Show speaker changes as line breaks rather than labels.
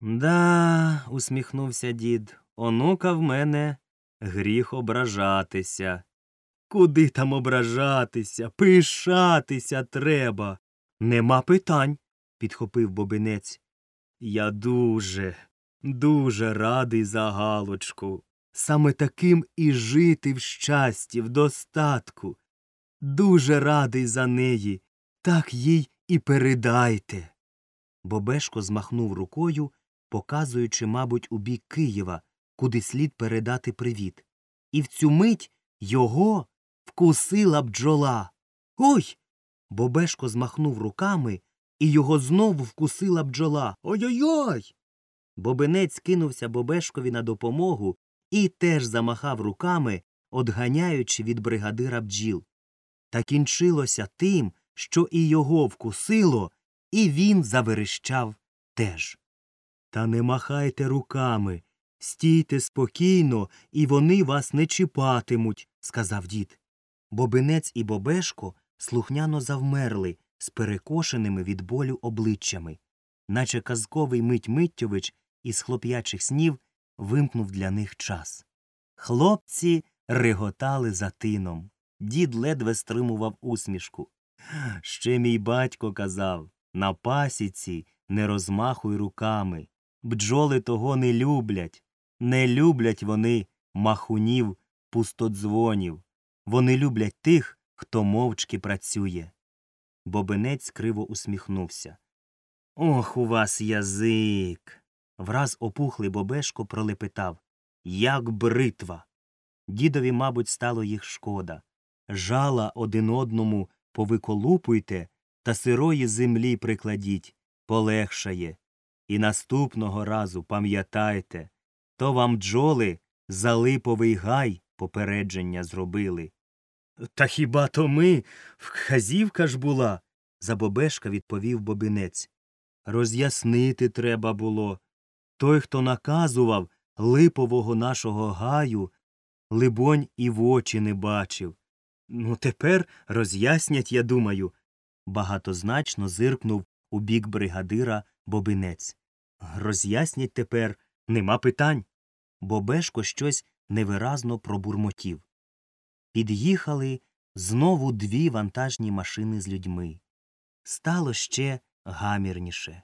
Да, усміхнувся дід, онука в мене гріх ображатися. Куди там ображатися? Пишатися треба. Нема питань, підхопив бобинець. Я дуже, дуже радий за Галочку. Саме таким і жити в щасті, в достатку. Дуже радий за неї. Так їй і передайте. Бобешко змахнув рукою, показуючи, мабуть, у бік Києва, куди слід передати привіт. І в цю мить його вкусила бджола. Ой. Бобешко змахнув руками, і його знову вкусила бджола. Ой-ой-ой. Бобинець кинувся Бобешкові на допомогу і теж замахав руками, одганяючи від бригадира бджіл. Та кінчилося тим, що і його вкусило, і він заверещав теж. Та не махайте руками, стійте спокійно, і вони вас не чіпатимуть, сказав дід. Бобинець і Бобешко слухняно завмерли з перекошеними від болю обличчями, наче казковий мить Миттєвич із хлоп'ячих снів вимкнув для них час. Хлопці реготали за тином. Дід ледве стримував усмішку. Ще мій батько казав на пасіці не розмахуй руками. Бджоли того не люблять. Не люблять вони махунів, пустодзвонів. Вони люблять тих, хто мовчки працює. Бобинець криво усміхнувся. Ох, у вас язик. Враз опухлий Бобешко пролепетав Як бритва. Дідові, мабуть, стало їх шкода. Жала один одному повиколупуйте та сирої землі прикладіть, полегшає. І наступного разу пам'ятайте, то вам бджоли за липовий гай попередження зробили. Та хіба то ми? Вказівка ж була, забобешка відповів бобинець. Роз'яснити треба було. Той, хто наказував липового нашого гаю, либонь, і в очі не бачив. Ну, тепер роз'яснять, я думаю. Багатозначно зиркнув у бік бригадира бобинець. Роз'яснять тепер нема питань. Бо Бешко щось невиразно пробурмотів. Під'їхали знову дві вантажні машини з людьми. Стало ще гамірніше.